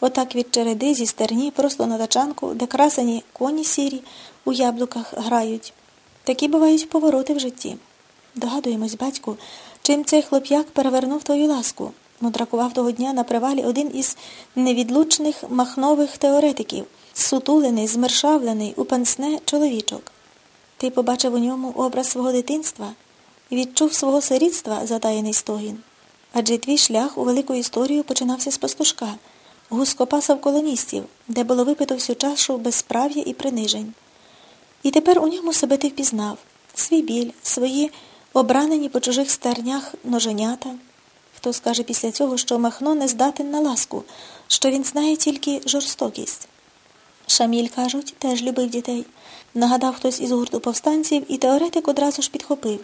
Отак від череди зі стерні просто на тачанку, де красені коні сірі у яблуках грають. Такі бувають повороти в житті. Догадуємось, батьку, чим цей хлоп'як перевернув твою ласку. Мудракував того дня на привалі один із невідлучних махнових теоретиків, сутулений, змершавлений, у пансне чоловічок. Ти побачив у ньому образ свого дитинства відчув свого сирітства затаєний стогін. Адже твій шлях у велику історію починався з пастушка, гускопаса в колоністів, де було випито всю чашу безправ'я і принижень. І тепер у ньому себе ти впізнав свій біль, свої обранені по чужих стернях ноженята. Хто скаже після цього, що Махно не здатен на ласку, що він знає тільки жорстокість. Шаміль, кажуть, теж любив дітей. Нагадав хтось із гурту повстанців, і теоретик одразу ж підхопив.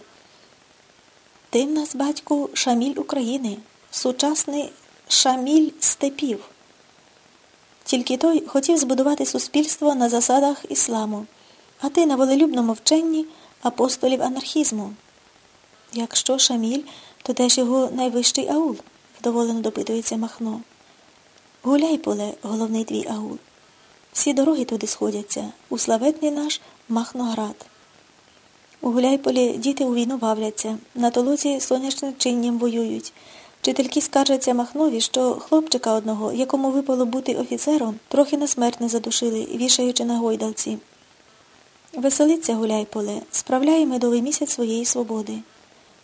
Ти в нас, батьку, шаміль України, сучасний шаміль степів. Тільки той хотів збудувати суспільство на засадах ісламу, а ти на волелюбному вченні апостолів анархізму. Якщо шаміль, то теж його найвищий аул, вдоволено допитується Махно. Гуляй, поле, головний твій аул. Всі дороги туди сходяться, у славетний наш Махноград. У Гуляйполі діти у війну бавляться, на толоці сонячним чинням воюють. Вчительки скаржаться Махнові, що хлопчика одного, якому випало бути офіцером, трохи на смерть не задушили, вішаючи на гойдалці. Веселиться Гуляйполе, справляє медовий місяць своєї свободи.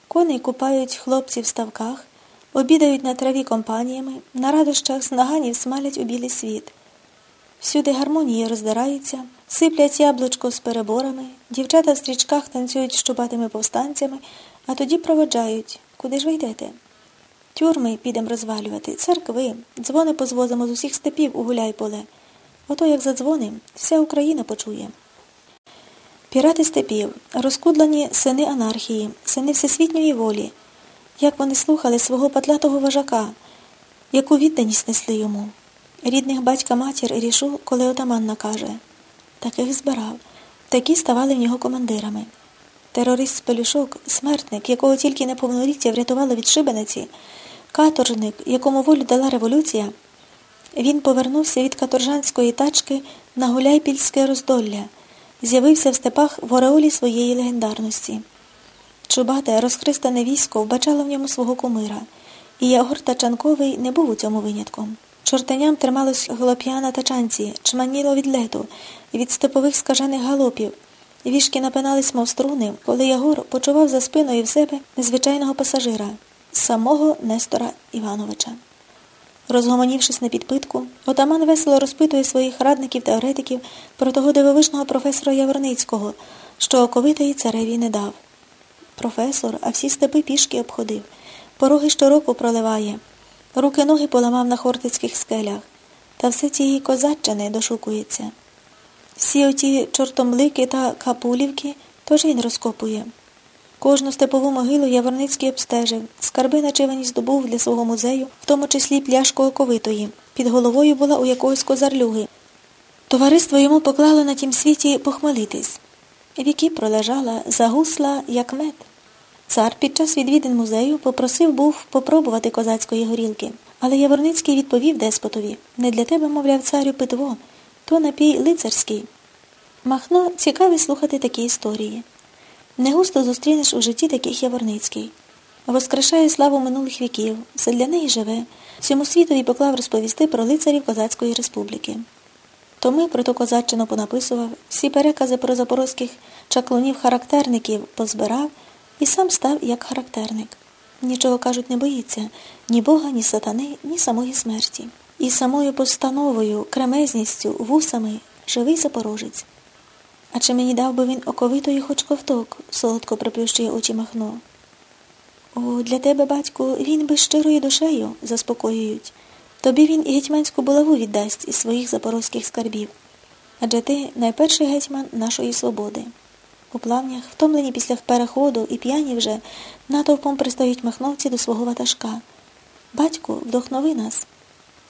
Коней купають хлопці в ставках, обідають на траві компаніями, на радощах з наганів смалять у білий світ. Всюди гармонії роздираються, сиплять яблучко з переборами, дівчата в стрічках танцюють з чубатими повстанцями, а тоді проводжають. Куди ж ви йдете? Тюрми підемо розвалювати, церкви, дзвони позвозимо з усіх степів у гуляйполе. Ото як задзвоним, вся Україна почує. Пірати степів, розкудлені сини анархії, сини всесвітньої волі, як вони слухали свого патлятого вожака, яку відданість несли йому. Рідних батька матір рішу, коли отаман накаже. Таких збирав, такі ставали в нього командирами. Терорист з пелюшок, смертник, якого тільки неповноліття врятувало від шибениці, каторжник, якому волю дала революція, він повернувся від каторжанської тачки на гуляйпільське роздолля, з'явився в степах в ореолі своєї легендарності. Чубате, розхристане військо вбачало в ньому свого кумира, і Ягор Тачанковий не був у цьому винятком. Чортаням трималось голоп'я на тачанці, чманіло від лету, від степових скажених галопів. Вішки напинались, мов струни, коли Ягор почував за спиною в себе незвичайного пасажира, самого Нестора Івановича. Розгомонівшись на підпитку, отаман весело розпитує своїх радників теоретиків про того дивовижного професора Яворницького, що оковитої цареві не дав. Професор, а всі степи пішки обходив, пороги щороку проливає. Руки ноги поламав на хортицьких скелях, та все цієї козаччини дошукується. Всі оті чортомлики та капулівки тож він розкопує. Кожну степову могилу Яворницький обстежив, скарби начивані здобув для свого музею, в тому числі пляшку оковитої. Під головою була у якогось козарлюги. Товариство йому поклало на тім світі похмелитись. Віки пролежала, загусла, як мед. Цар під час відвідин музею попросив був попробувати козацької горілки, але Яворницький відповів деспотові не для тебе, мовляв, царю питво, то напій лицарський. Махно цікаві слухати такі історії. Не густо зустрінеш у житті таких Яворницький. Воскрешає славу минулих віків, все для неї живе, всьому світові поклав розповісти про лицарів Козацької республіки. Томи про ту козаччину понаписував, всі перекази про запорозьких чаклунів-характерників позбирав і сам став як характерник. Нічого, кажуть, не боїться ні Бога, ні сатани, ні самої смерті. І самою постановою, кремезністю, вусами живий запорожець. А чи мені дав би він оковитої хоч ковток, солодко приплющує очі Махно. О, для тебе, батьку, він би щирою душею заспокоюють. Тобі він і гетьманську булаву віддасть із своїх запорозьких скарбів. Адже ти найперший гетьман нашої свободи. У плавнях, втомлені після переходу і п'яні вже, натовпом пристають махновці до свого ватажка. Батьку, вдохнови нас.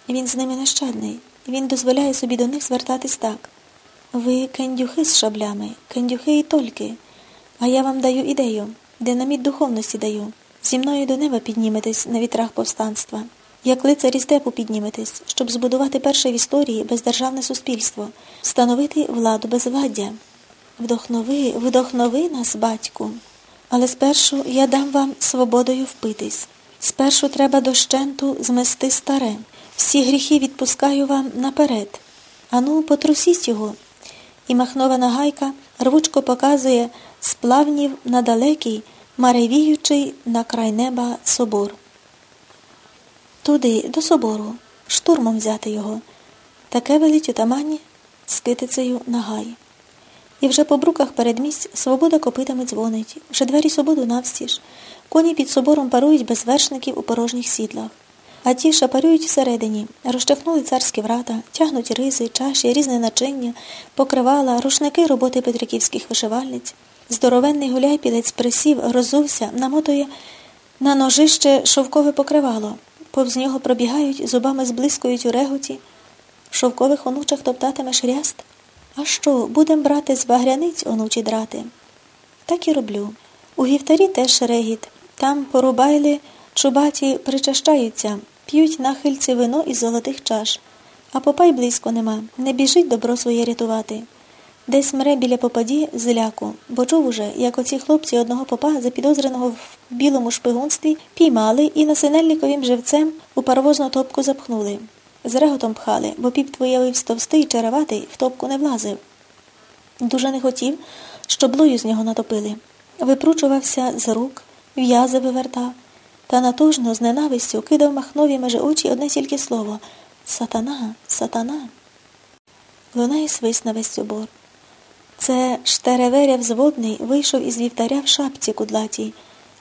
Він з ними нещадний, він дозволяє собі до них звертатись так. Ви кендюхи з шаблями, кендюхи і тольки, а я вам даю ідею, динаміт духовності даю. Зі мною до неба підніметесь на вітрах повстанства. як лицарі степу підніметесь, щоб збудувати перше в історії бездержавне суспільство, встановити владу безвладдя. Вдохнови, вдохнови нас, батьку. Але спершу я дам вам свободою впитись. Спершу треба дощенту змести старе. Всі гріхи відпускаю вам наперед. Ану, потрусіть його. І махнована гайка рвучко показує сплавнів на далекий, маревіючий на край неба собор. Туди, до собору, штурмом взяти його. Таке велить отамані з китицею на гай. І вже по бруках передмість свобода копитами дзвонить, вже двері свободу навстіж. Коні під собором парують без вершників у порожніх сідлах. А ті шапарюють всередині, розштовхнули царські врата, тягнуть ризи, чаші, різне начиння, покривала, рушники роботи петриківських вишивальниць. Здоровенний гуляйпілець присів, розувся, намотує на ножище шовкове покривало. Повз нього пробігають, зубами зблискують у реготі. В шовкових онучах топтатимеш ряст. А що, будем брати з багряниць онучі драти? Так і роблю. У вівтарі теж регіт. Там порубайли, чубаті причащаються, п'ють нахильці вино із золотих чаш. А попай близько нема, не біжить добро своє рятувати. Десь мре біля попаді зляку, бо чув уже, як оці хлопці одного попа, запідозреного в білому шпигунстві, піймали і насинельниковим живцем у паровозну топку запхнули. З реготом пхали, бо піп виявився товстий, череватий, в топку не влазив. Дуже не хотів, щоб лою з нього натопили. Випручувався з рук, в'язи вивертав, та натужно, з ненавистю кидав махнові межи очі одне тільки слово Сатана, сатана. Лунає свист на весь собор. Це Штереверя взводний вийшов із вівтаря в шапці кудлатій,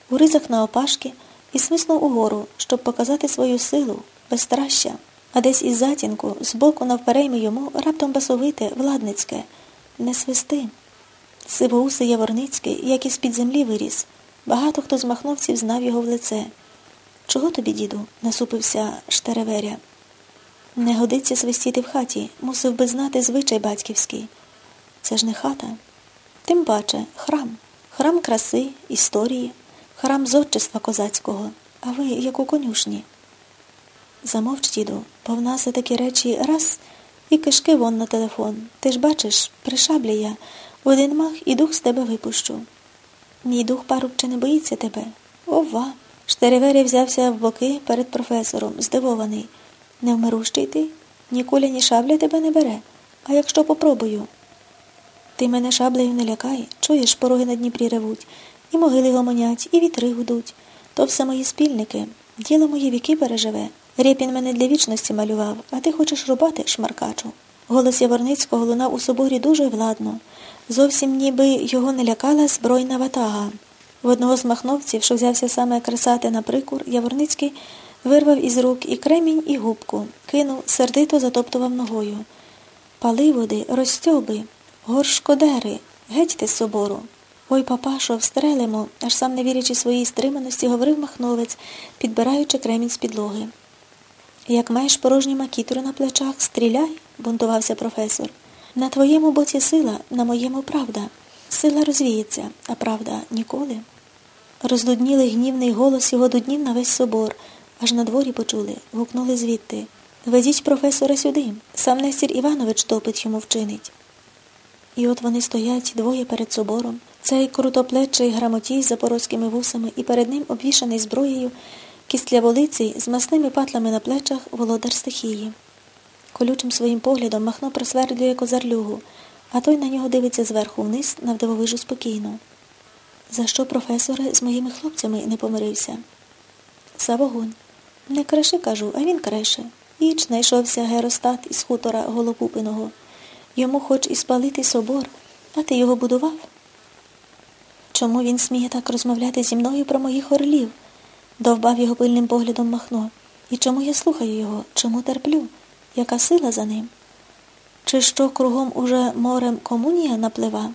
у ризах на опашки і свиснув угору, щоб показати свою силу, безстраща, а десь із затінку, збоку навперейми йому раптом басовите, владницьке, не свисти. Сивоусий Яворницький, як із під землі виріс. Багато хто з махновців знав його в лице. Чого тобі, діду? насупився Штереверя. Не годиться свистіти в хаті, мусив би знати звичай батьківський. Це ж не хата. Тим паче храм, храм краси, історії, храм зодчества козацького, а ви, як у конюшні. Замовч, діду, бо в нас такі речі раз і кишки вон на телефон. Ти ж бачиш, пришаблю я, в один мах і дух з тебе випущу. Мій дух парубче не боїться тебе. Ова. Штеревері взявся в боки перед професором, здивований. Невмирущий ти? Ні куля, ні шабля тебе не бере. А якщо попробую? Ти мене шаблею не лякай, чуєш, пороги на Дніпрі ревуть, і могили гомонять, і вітри гудуть. То все мої спільники. Діло мої віки переживе. Рєпін мене для вічності малював, а ти хочеш рубати, шмаркачу. Голос Яворницького лунав у соборі дуже владно. Зовсім ніби його не лякала збройна ватага. В одного з махновців, що взявся саме кресати на прикур, Яворницький вирвав із рук і кремінь, і губку, кинув, сердито затоптував ногою. Паливоди, розстьоби. Горшкодери, гетьте з собору. Ой, папашо, встрелимо, аж сам не вірячи своїй стриманості, говорив махновець, підбираючи кремінь з підлоги. Як маєш порожні макітри на плечах, стріляй, бунтувався професор. На твоєму боці сила, на моєму правда. Сила розвіється, а правда ніколи. Роздуднілий гнівний голос його дуднів на весь собор, аж на дворі почули, гукнули звідти. Ведіть професора сюди, сам Нестір Іванович топить йому вчинить. І от вони стоять двоє перед собором, цей крутоплечий грамотій з запорозькими вусами, і перед ним обвішаний зброєю кістляволиций з масними патлами на плечах володар стихії. Колючим своїм поглядом Махно просвердлює козарлюгу, а той на нього дивиться зверху вниз навдивовижу спокійно. За що професоре з моїми хлопцями не помирився? За вогонь. Не креше, кажу, а він креше. Іч знайшовся геростат із хутора Голопупиного. Йому хоч і спалити собор, а ти його будував? Чому він сміє так розмовляти зі мною про моїх орлів? Довбав його пильним поглядом Махно. І чому я слухаю його? Чому терплю? Яка сила за ним? Чи що кругом уже морем комунія наплива?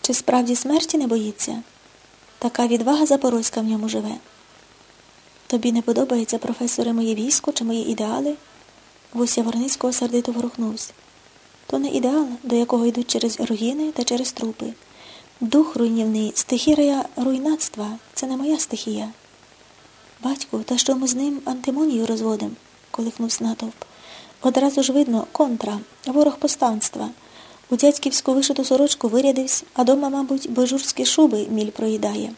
Чи справді смерті не боїться? Така відвага запорозька в ньому живе. Тобі не подобається, професоре, моє військо чи мої ідеали? Вусь Яворницького сердито ворухнувся. То не ідеал, до якого йдуть через руїни та через трупи. Дух руйнівний, стихія руйнацтва це не моя стихія. Батьку, та що ми з ним антимонію розводим, колихнувся натовп. Одразу ж видно контра, ворог повстанства. У дядьківську вишиту сорочку вирядився, а дома, мабуть, божурські шуби міль проїдає.